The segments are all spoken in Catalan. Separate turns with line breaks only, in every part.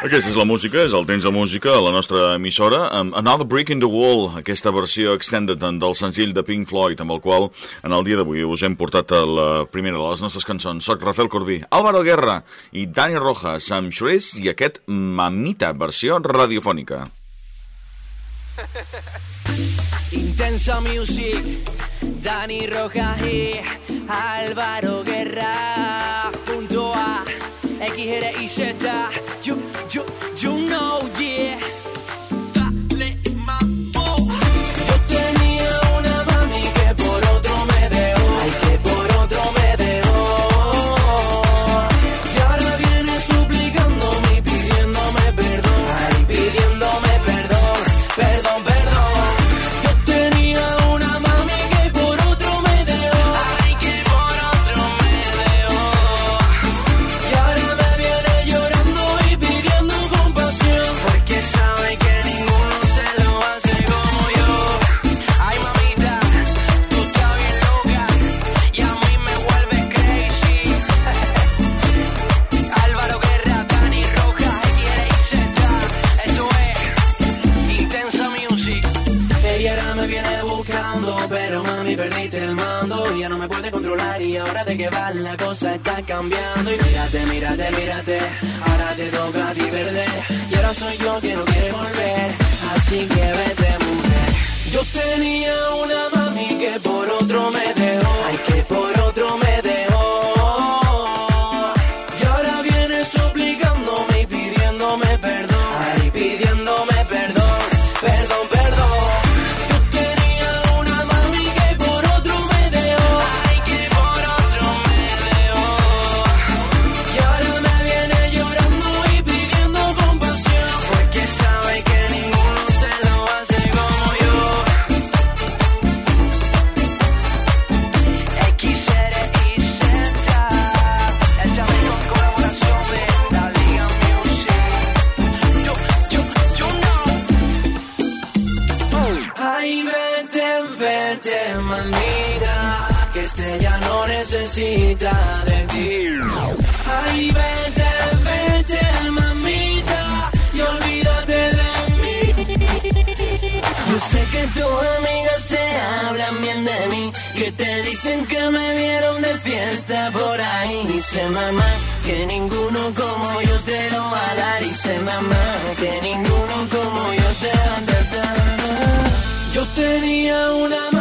Aquesta és la música, és el temps de música a la nostra emissora, amb Another Brick in the Wall, aquesta versió extended del senzill de Pink Floyd, amb el qual en el dia d'avui us hem portat a la primera de les nostres cançons. Soc Rafael Corbí, Álvaro Guerra i Dani Rojas, amb Xurés i aquest Mamita, versió radiofònica.
Intensa Music, Dani Rojas i Álvaro Guerra, punto A, X, R, I, Z, Te dicen que me vieron de fiesta por ahí. Dice mamá que ninguno como yo te lo va a dar. Dice mamá que ninguno como yo te va a dar. Yo tenía una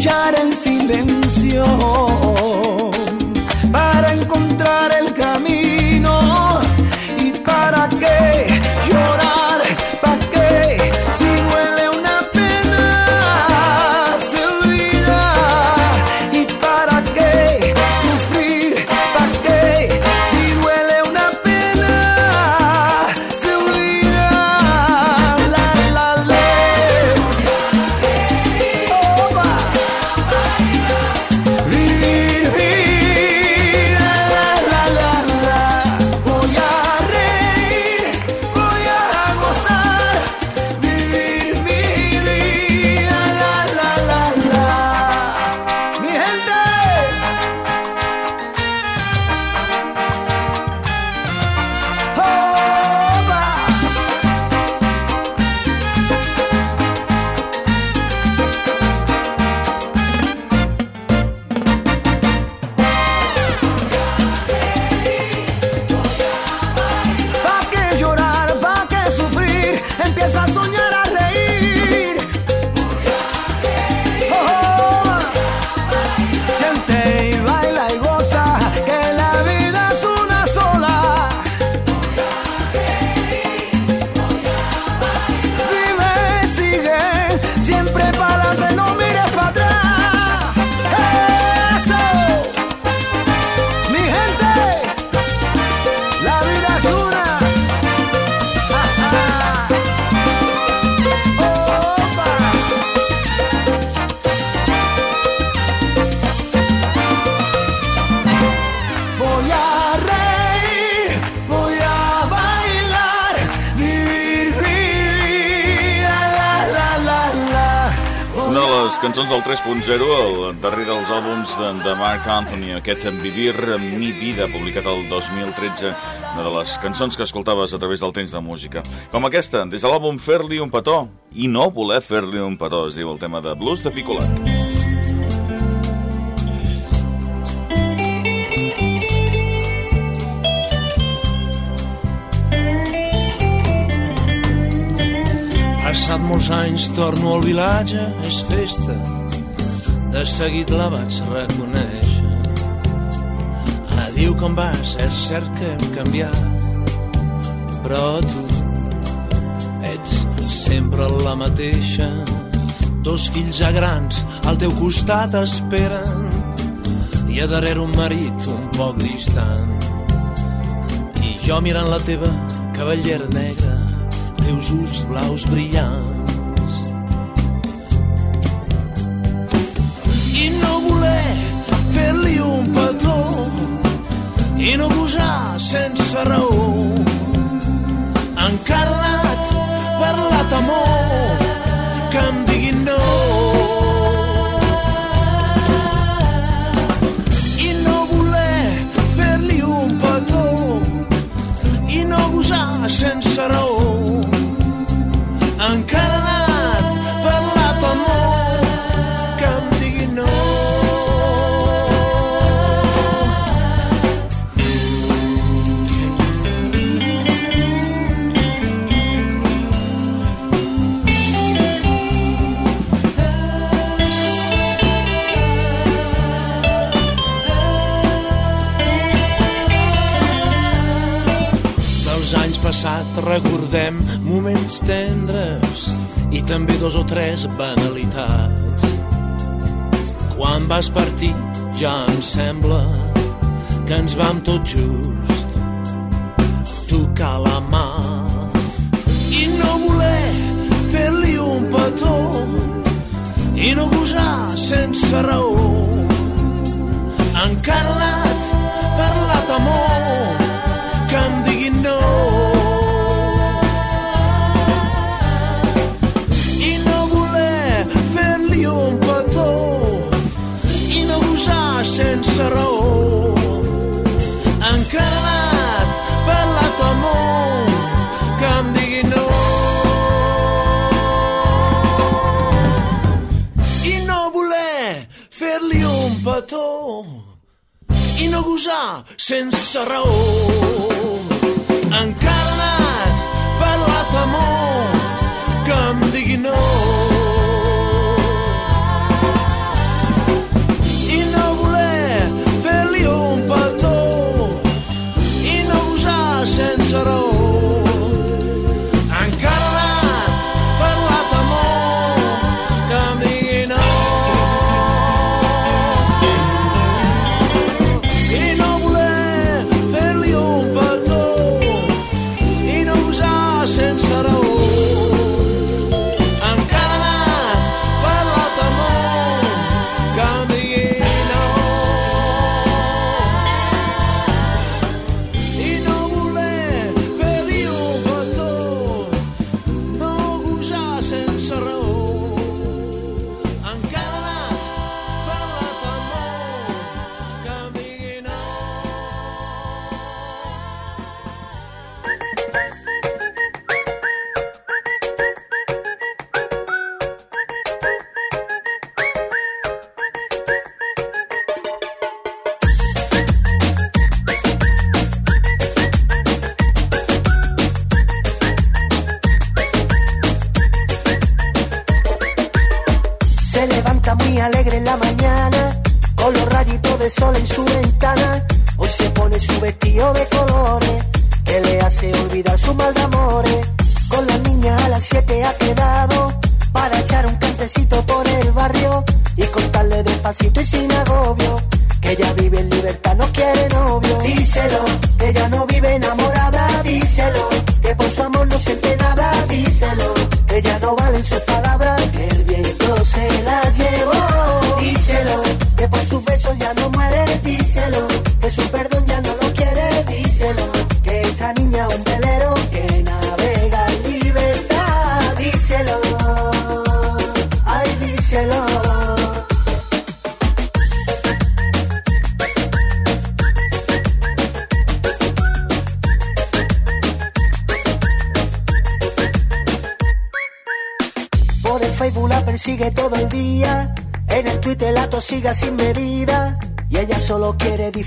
luchar en silencio
cançons del 3.0, el darrer dels àlbums de, de Mark Anthony, aquest Vivir mi vida, publicat el 2013, una de les cançons que escoltaves a través del temps de música. Com aquesta, des de l'àlbum Fer-li un petó, i no voler fer-li un petó, es diu el tema de Blues de Picolat.
Passat molts anys torno al vilatge, és festa. De seguit la vaig reconèixer. Adiu com vas, és cert que hem canviat, però tu ets sempre la mateixa. Dos fills ja grans al teu costat esperen i a darrere un marit un poc distant. I jo mirant la teva cavallera negra, teus ulls blaus brillants. I no voler fer-li un petó i no gosar sense raó Passats recordem moments tendres i també dos o tres banalitats. Quan vas partir ja em sembla que ens vam tot just tocar la mà. I no voler fer-li un petó i no gosar sense raó. Encarnat per la temor fer-li un petó i no gosar sense raó. Encarnat per la temor que em digui no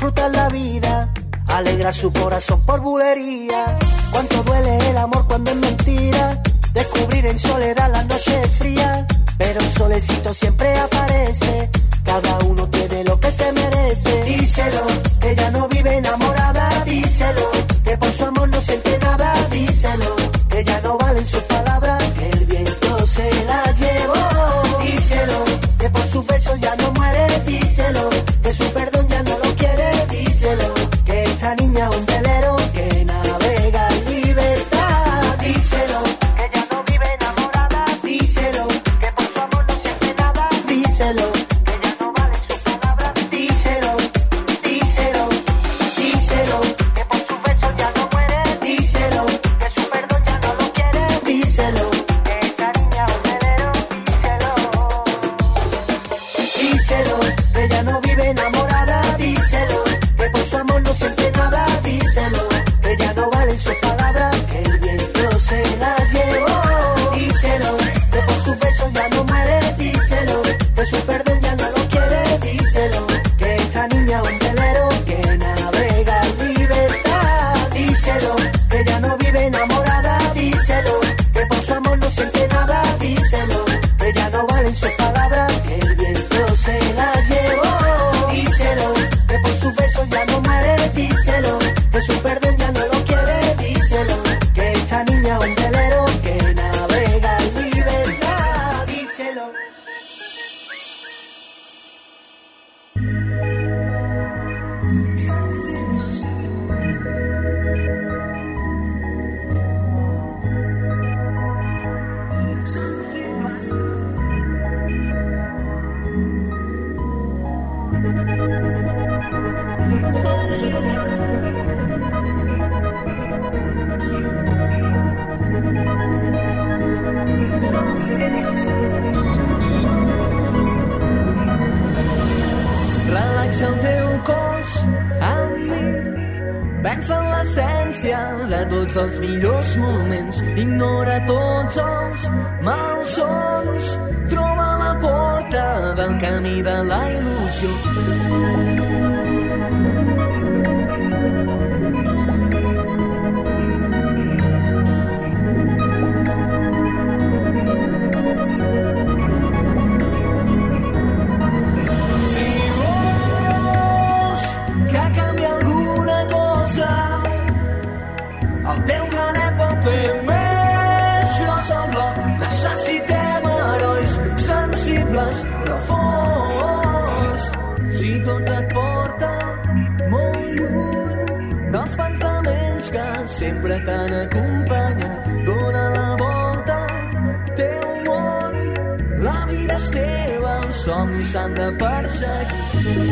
disfrutar la vida, alegrar su corazón por bulería.
Pensa en l'essència de tots els millors moments, ignora tots els malsons, troba la porta del camí de la il·lusió. sempre tan acompanyat, dona la volta té un món. La vida és teva, els somnis s'han de perseguir.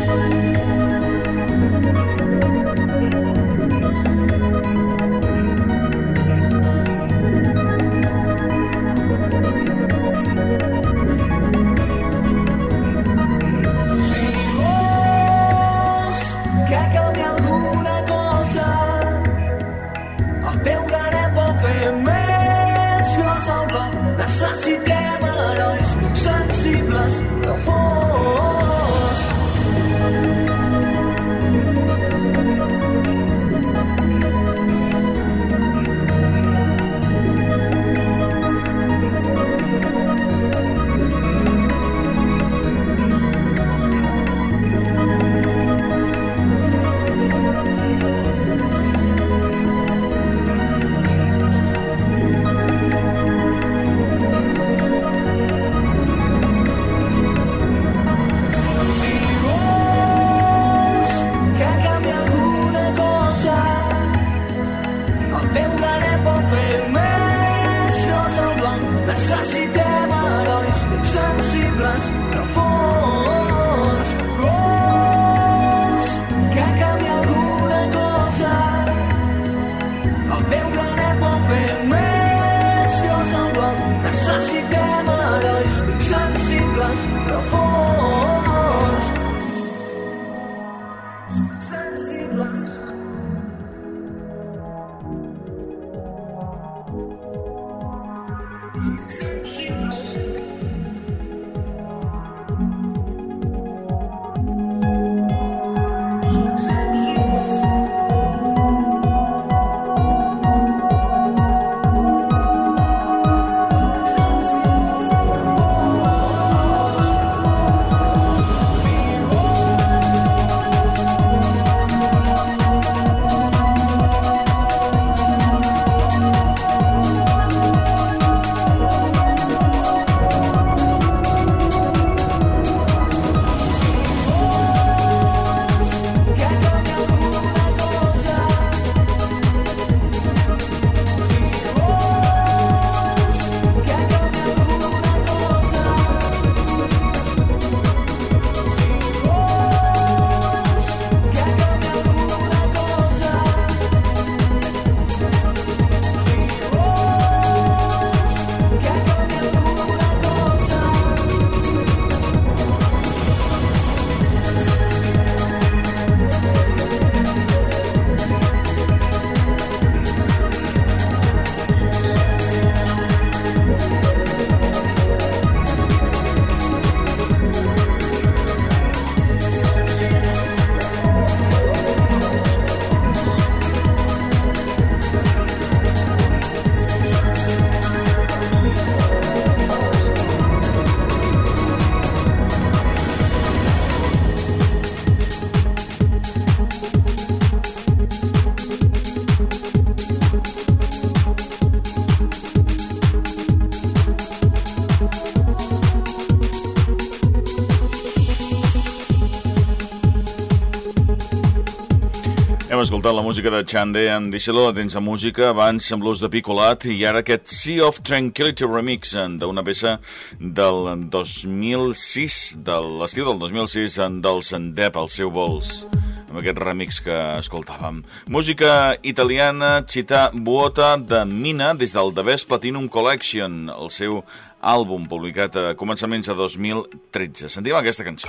Escoltat la música de Chande en Díselo, dents de música, abans amb l'ús de Picolat i ara aquest Sea of Tranquility Remix d'una peça del 2006, de l'estiu del 2006, del Sandep, al seu vols amb aquest remix que escoltàvem. Música italiana, Città Vuota, de Mina, des del The Best Platinum Collection, el seu àlbum publicat a començaments de 2013. Sentim aquesta cançó.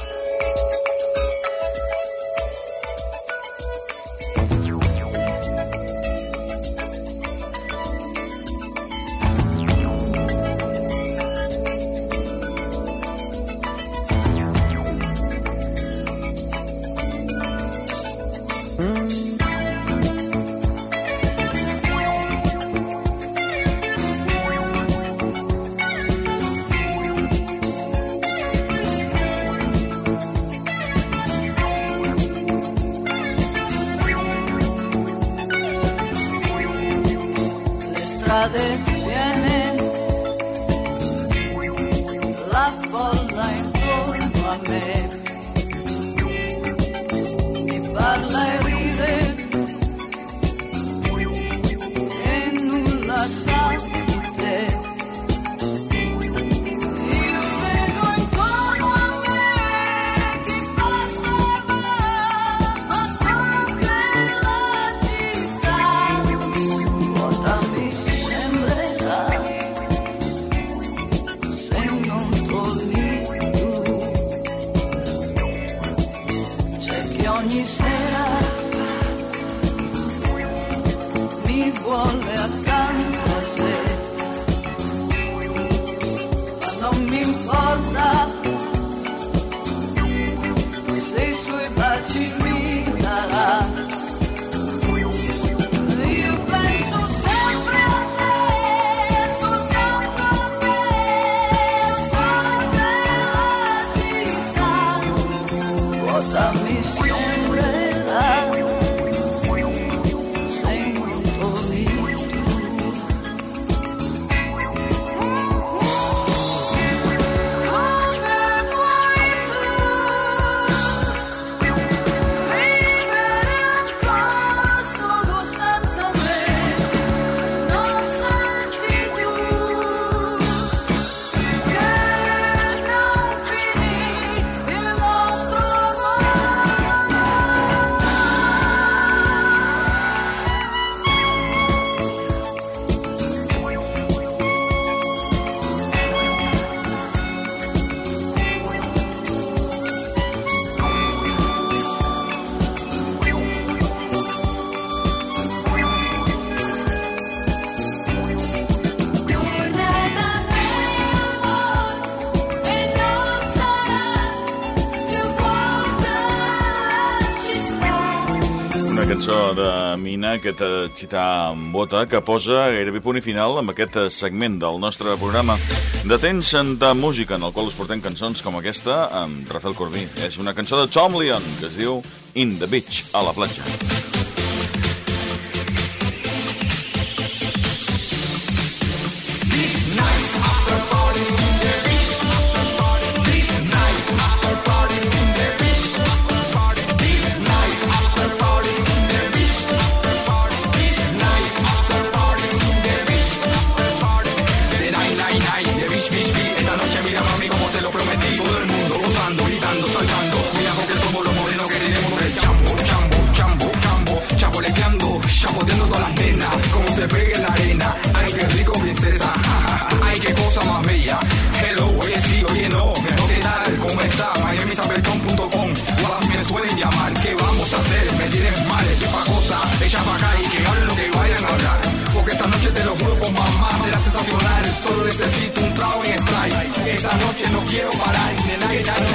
Vuota mi
cançó de Mina, aquesta Città amb bota, que posa gairebé punt i final amb aquest segment del nostre programa de temps de música, en el qual us portem cançons com aquesta amb Rafael Corbí. És una cançó de Tom Leon, que es diu In the Beach, a la platja. noche no quiero parar, nena, que ya no